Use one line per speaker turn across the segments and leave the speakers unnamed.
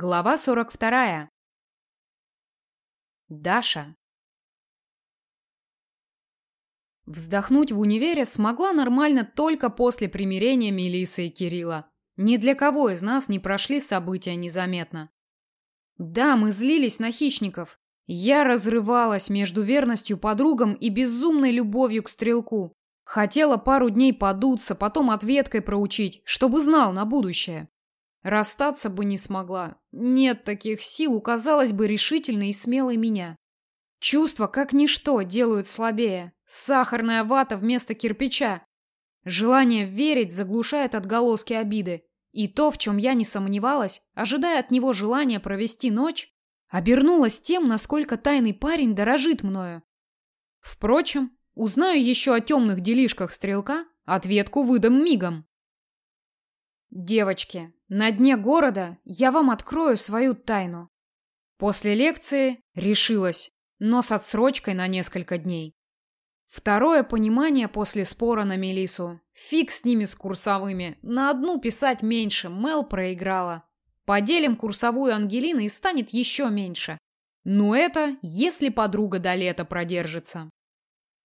Глава 42. Даша. Вздохнуть в универе смогла нормально только после примирения Мелисы и Кирилла. Ни для кого из нас не прошли события незаметно. Да, мы злились на хищников. Я разрывалась между верностью подругам и безумной любовью к стрелку. Хотела пару дней подуться, потом ответкой проучить, чтобы знал на будущее. Расстаться бы не смогла. Нет таких сил казалось бы, решительной и смелой меня. Чувства, как ничто, делают слабее. Сахарная вата вместо кирпича. Желание верить заглушает отголоски обиды. И то, в чем я не сомневалась, ожидая от него желания провести ночь, обернулось тем, насколько тайный парень дорожит мною. Впрочем, узнаю еще о темных делишках стрелка, ответку выдам мигом. Девочки, на дне города я вам открою свою тайну. После лекции решилась, но с отсрочкой на несколько дней. Второе понимание после спора на Мелису. Фиг с ними с курсовыми. На одну писать меньше. Мел проиграла. Поделим курсовую Ангелины и станет еще меньше. Но это, если подруга до лета продержится.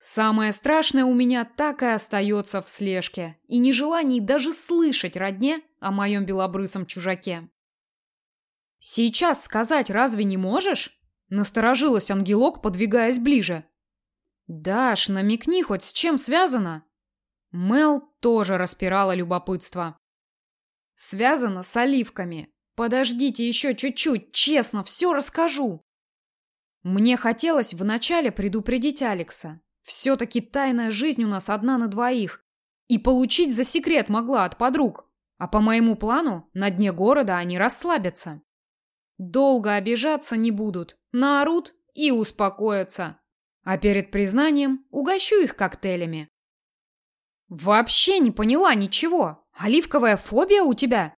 Самое страшное у меня так и остается в слежке и нежелании даже слышать родне о моем белобрысом чужаке. «Сейчас сказать разве не можешь?» Насторожилась ангелок, подвигаясь ближе. «Даш, намекни хоть, с чем связано?» Мел тоже распирала любопытство. «Связано с оливками. Подождите еще чуть-чуть, честно, все расскажу». Мне хотелось вначале предупредить Алекса, все-таки тайная жизнь у нас одна на двоих. И получить за секрет могла от подруг. А по моему плану, на дне города они расслабятся. Долго обижаться не будут, наорут и успокоятся. А перед признанием угощу их коктейлями. Вообще не поняла ничего. Оливковая фобия у тебя?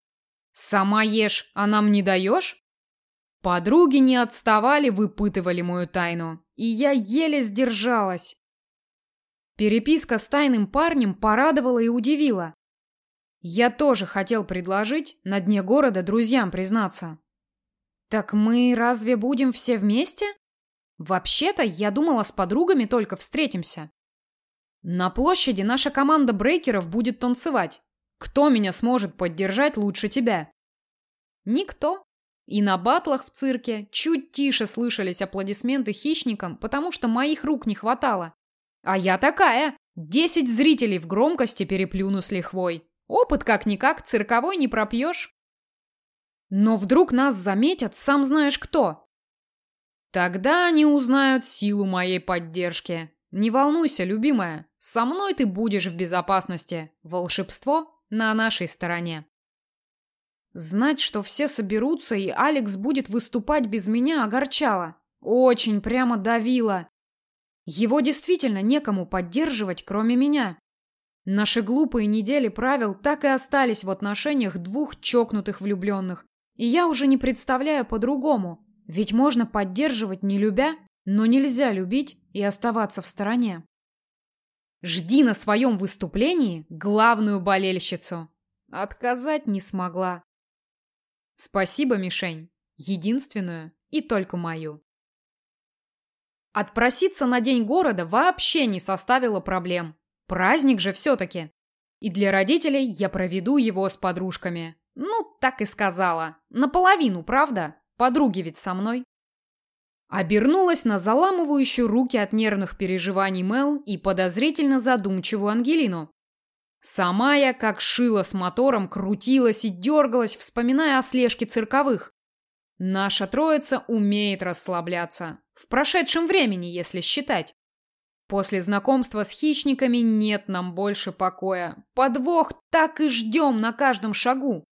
Сама ешь, а нам не даешь? Подруги не отставали, выпытывали мою тайну, и я еле сдержалась. Переписка с тайным парнем порадовала и удивила. Я тоже хотел предложить на дне города друзьям признаться. Так мы разве будем все вместе? Вообще-то, я думала, с подругами только встретимся. На площади наша команда брейкеров будет танцевать. Кто меня сможет поддержать лучше тебя? Никто. И на батлах в цирке чуть тише слышались аплодисменты хищникам, потому что моих рук не хватало. А я такая. Десять зрителей в громкости переплюну с лихвой. Опыт как-никак цирковой не пропьешь. Но вдруг нас заметят, сам знаешь кто. Тогда они узнают силу моей поддержки. Не волнуйся, любимая, со мной ты будешь в безопасности. Волшебство на нашей стороне. Знать, что все соберутся и Алекс будет выступать без меня, огорчало. Очень прямо давило. Его действительно некому поддерживать, кроме меня. Наши глупые недели правил так и остались в отношениях двух чокнутых влюбленных. И я уже не представляю по-другому. Ведь можно поддерживать не любя, но нельзя любить и оставаться в стороне. Жди на своем выступлении главную болельщицу. Отказать не смогла. Спасибо, Мишень. Единственную и только мою. Отпроситься на день города вообще не составило проблем. Праздник же все-таки. И для родителей я проведу его с подружками. Ну, так и сказала. Наполовину, правда? Подруги ведь со мной. Обернулась на заламывающую руки от нервных переживаний Мел и подозрительно задумчивую Ангелину. Сама я, как шила с мотором, крутилась и дергалась, вспоминая о слежке цирковых. Наша троица умеет расслабляться. В прошедшем времени, если считать. После знакомства с хищниками нет нам больше покоя. Подвох так и ждем на каждом шагу.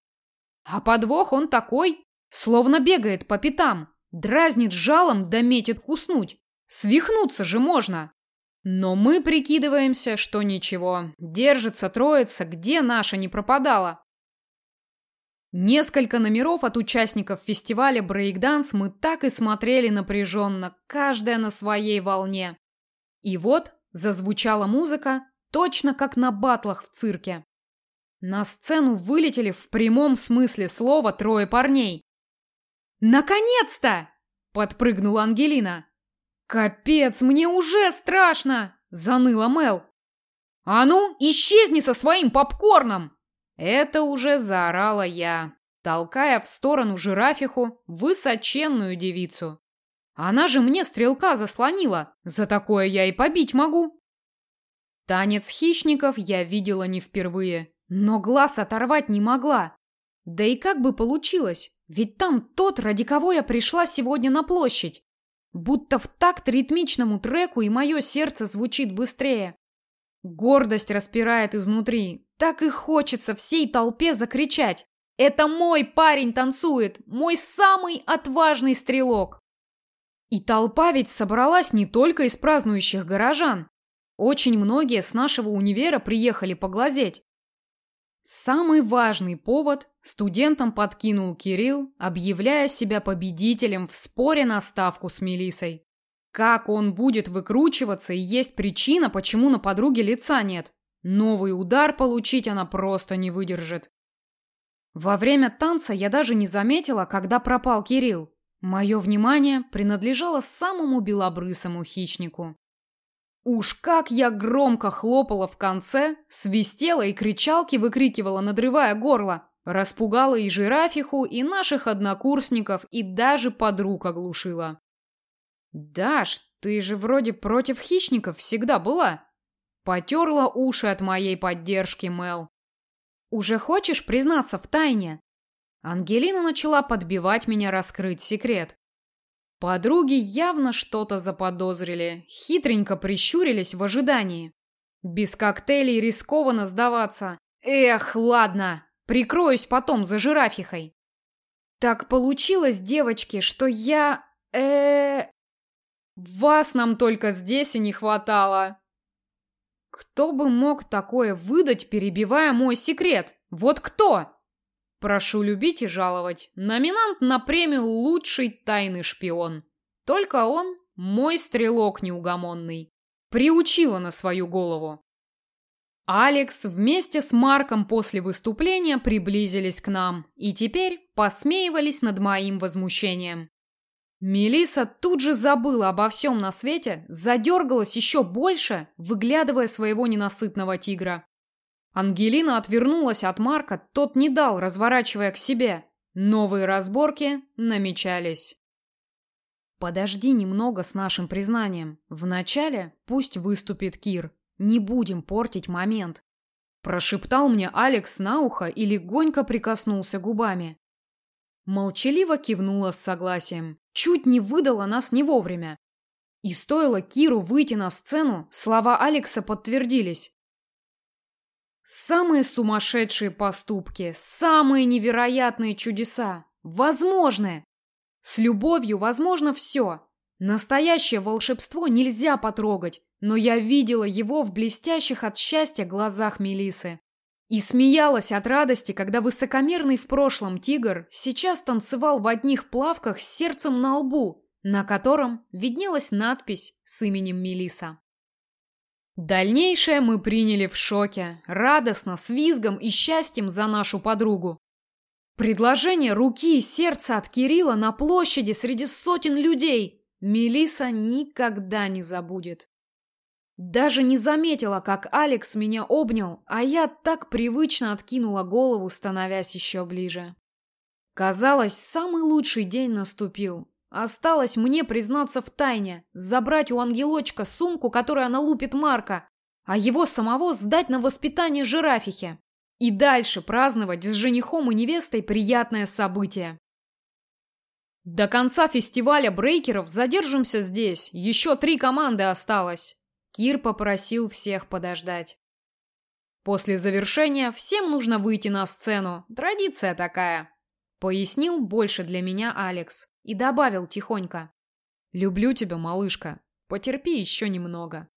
А подвох он такой, словно бегает по пятам, дразнит жалом да метит куснуть. Свихнуться же можно. Но мы прикидываемся, что ничего, держится троица, где наша не пропадала. Несколько номеров от участников фестиваля брейкданс мы так и смотрели напряженно, каждая на своей волне. И вот зазвучала музыка, точно как на батлах в цирке. На сцену вылетели в прямом смысле слова трое парней. Наконец-то! Подпрыгнула Ангелина. Капец, мне уже страшно! Заныла Мел. А ну, исчезни со своим попкорном! Это уже заорала я, толкая в сторону жирафиху высоченную девицу. Она же мне стрелка заслонила, за такое я и побить могу. Танец хищников я видела не впервые, но глаз оторвать не могла. Да и как бы получилось, ведь там тот, ради кого я пришла сегодня на площадь. Будто в такт ритмичному треку и мое сердце звучит быстрее. Гордость распирает изнутри. Так и хочется всей толпе закричать. Это мой парень танцует, мой самый отважный стрелок. И толпа ведь собралась не только из празднующих горожан. Очень многие с нашего универа приехали поглазеть. Самый важный повод студентам подкинул Кирилл, объявляя себя победителем в споре на ставку с Мелисой. Как он будет выкручиваться и есть причина, почему на подруге лица нет. Новый удар получить она просто не выдержит. Во время танца я даже не заметила, когда пропал Кирилл. Мое внимание принадлежало самому белобрысому хищнику. Уж как я громко хлопала в конце, свистела и кричалки выкрикивала, надрывая горло. Распугала и жирафиху, и наших однокурсников, и даже подруг оглушила. «Даш, ты же вроде против хищников всегда была!» Потерла уши от моей поддержки Мел. «Уже хочешь признаться в тайне?» Ангелина начала подбивать меня раскрыть секрет. Подруги явно что-то заподозрили, хитренько прищурились в ожидании. Без коктейлей рискованно сдаваться. Эх, ладно, прикроюсь потом за жирафихой. Так получилось, девочки, что я... э Вас нам только здесь и не хватало. Кто бы мог такое выдать, перебивая мой секрет? Вот кто? Прошу любить и жаловать. Номинант на премию «Лучший тайный шпион». Только он, мой стрелок неугомонный, приучила на свою голову. Алекс вместе с Марком после выступления приблизились к нам и теперь посмеивались над моим возмущением. Мелиса тут же забыла обо всем на свете, задергалась еще больше, выглядывая своего ненасытного тигра. Ангелина отвернулась от Марка, тот не дал, разворачивая к себе. Новые разборки намечались. Подожди немного с нашим признанием. Вначале пусть выступит Кир. Не будем портить момент. Прошептал мне Алекс на ухо и легонько прикоснулся губами. Молчаливо кивнула с согласием. Чуть не выдала нас не вовремя. И стоило Киру выйти на сцену, слова Алекса подтвердились. Самые сумасшедшие поступки, самые невероятные чудеса, возможны. С любовью возможно все. Настоящее волшебство нельзя потрогать, но я видела его в блестящих от счастья глазах Мелисы. И смеялась от радости, когда высокомерный в прошлом тигр сейчас танцевал в одних плавках с сердцем на лбу, на котором виднелась надпись с именем Мелиса. Дальнейшее мы приняли в шоке, радостно, с визгом и счастьем за нашу подругу. Предложение руки и сердца от Кирилла на площади среди сотен людей Мелиса никогда не забудет. Даже не заметила, как Алекс меня обнял, а я так привычно откинула голову, становясь еще ближе. Казалось, самый лучший день наступил. Осталось мне признаться в тайне, забрать у ангелочка сумку, которую она лупит Марка, а его самого сдать на воспитание жирафихе. И дальше праздновать с женихом и невестой приятное событие. До конца фестиваля брейкеров задержимся здесь. Еще три команды осталось. Кир попросил всех подождать. После завершения всем нужно выйти на сцену. Традиция такая. Пояснил больше для меня Алекс и добавил тихонько. «Люблю тебя, малышка. Потерпи еще немного».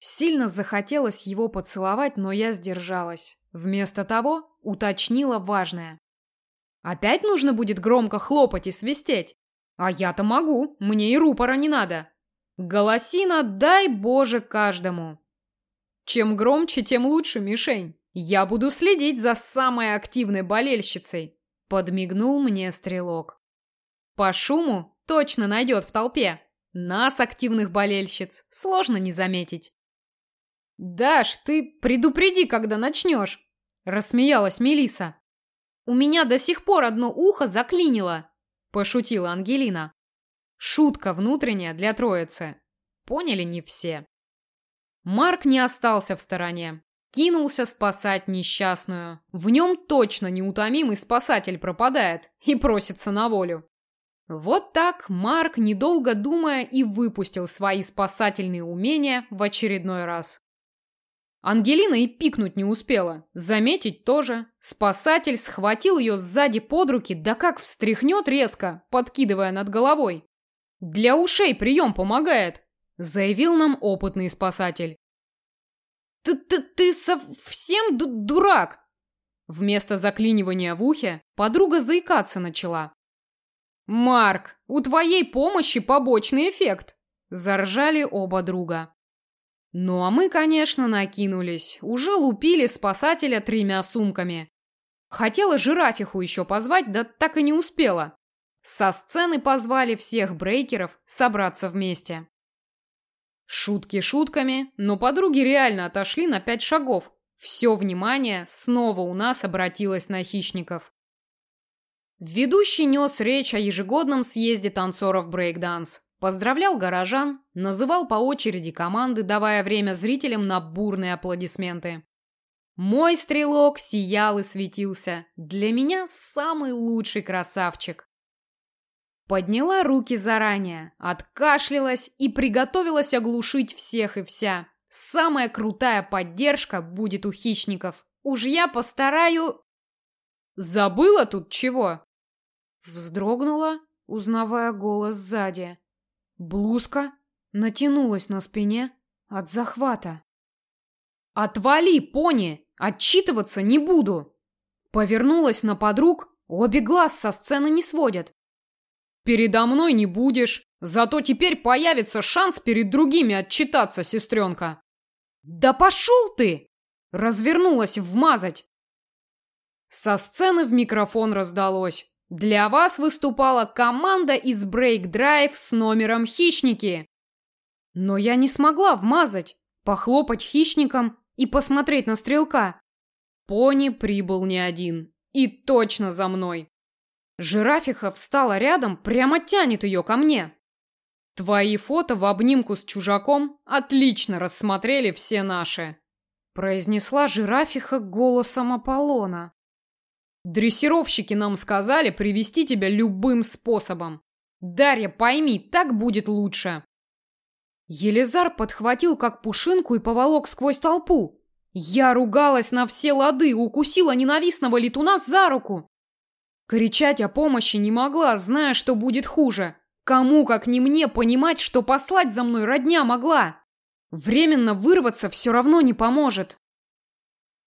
Сильно захотелось его поцеловать, но я сдержалась. Вместо того уточнила важное. «Опять нужно будет громко хлопать и свистеть? А я-то могу, мне и рупора не надо. Голосина дай Боже каждому!» Чем громче, тем лучше, мишень. Я буду следить за самой активной болельщицей. Подмигнул мне стрелок. По шуму точно найдет в толпе. Нас, активных болельщиц, сложно не заметить. «Даш, ты предупреди, когда начнешь!» – рассмеялась Мелиса. «У меня до сих пор одно ухо заклинило!» – пошутила Ангелина. Шутка внутренняя для троицы. Поняли не все. Марк не остался в стороне. Кинулся спасать несчастную. В нем точно неутомимый спасатель пропадает и просится на волю. Вот так Марк, недолго думая, и выпустил свои спасательные умения в очередной раз. Ангелина и пикнуть не успела. Заметить тоже. Спасатель схватил ее сзади под руки, да как встряхнет резко, подкидывая над головой. «Для ушей прием помогает», — заявил нам опытный спасатель. «Ты, ты, ты совсем дурак?» Вместо заклинивания в ухе подруга заикаться начала. «Марк, у твоей помощи побочный эффект!» Заржали оба друга. Ну а мы, конечно, накинулись. Уже лупили спасателя тремя сумками. Хотела жирафиху еще позвать, да так и не успела. Со сцены позвали всех брейкеров собраться вместе. Шутки шутками, но подруги реально отошли на пять шагов. Все внимание снова у нас обратилось на хищников. Ведущий нес речь о ежегодном съезде танцоров брейкданс. Поздравлял горожан, называл по очереди команды, давая время зрителям на бурные аплодисменты. Мой стрелок сиял и светился. Для меня самый лучший красавчик. Подняла руки заранее, откашлялась и приготовилась оглушить всех и вся. Самая крутая поддержка будет у хищников. Уж я постараю... Забыла тут чего? Вздрогнула, узнавая голос сзади. Блузка натянулась на спине от захвата. «Отвали, пони! Отчитываться не буду!» Повернулась на подруг, обе глаз со сцены не сводят. «Передо мной не будешь, зато теперь появится шанс перед другими отчитаться, сестренка!» «Да пошел ты!» Развернулась вмазать. Со сцены в микрофон раздалось. Для вас выступала команда из Break Drive с номером «Хищники». Но я не смогла вмазать, похлопать хищником и посмотреть на стрелка. Пони прибыл не один. И точно за мной. Жирафиха встала рядом, прямо тянет ее ко мне. Твои фото в обнимку с чужаком отлично рассмотрели все наши. Произнесла жирафиха голосом Аполлона. Дрессировщики нам сказали привести тебя любым способом. Дарья, пойми, так будет лучше. Елизар подхватил как пушинку и поволок сквозь толпу. Я ругалась на все лады, укусила ненавистного летуна за руку. Кричать о помощи не могла, зная, что будет хуже. Кому, как не мне, понимать, что послать за мной родня могла? Временно вырваться все равно не поможет.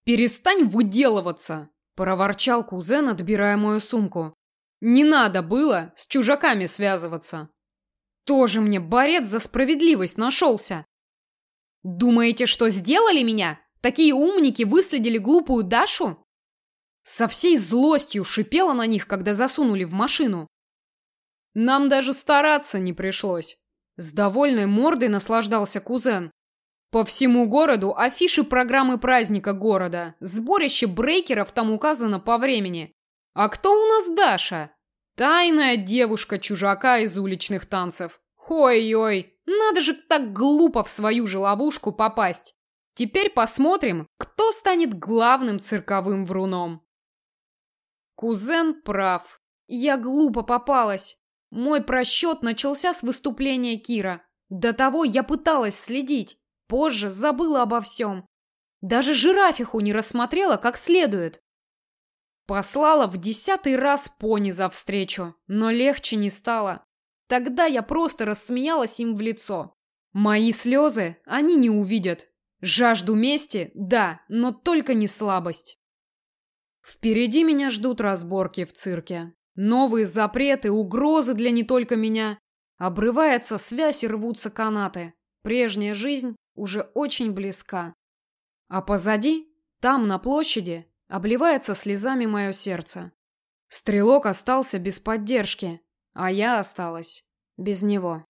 Перестань выделываться, Проворчал кузен, отбирая мою сумку. Не надо было с чужаками связываться. Тоже мне борец за справедливость нашелся. Думаете, что сделали меня? Такие умники выследили глупую Дашу? Со всей злостью шипела на них, когда засунули в машину. Нам даже стараться не пришлось. С довольной мордой наслаждался кузен. По всему городу афиши программы праздника города. Сборище брейкеров там указано по времени. А кто у нас Даша? Тайная девушка чужака из уличных танцев. Ой-ой, надо же так глупо в свою же ловушку попасть. Теперь посмотрим, кто станет главным цирковым вруном. Кузен прав. Я глупо попалась. Мой просчет начался с выступления Кира. До того я пыталась следить. Позже забыла обо всем. Даже жирафиху не рассмотрела как следует. Послала в десятый раз пони за встречу, но легче не стало. Тогда я просто рассмеялась им в лицо. Мои слезы они не увидят. Жажду мести, да, но только не слабость. Впереди меня ждут разборки в цирке. Новые запреты, угрозы для не только меня. Обрывается связь и рвутся канаты. Прежняя жизнь уже очень близка. А позади, там, на площади, обливается слезами мое сердце. Стрелок остался без поддержки. А я осталась без него.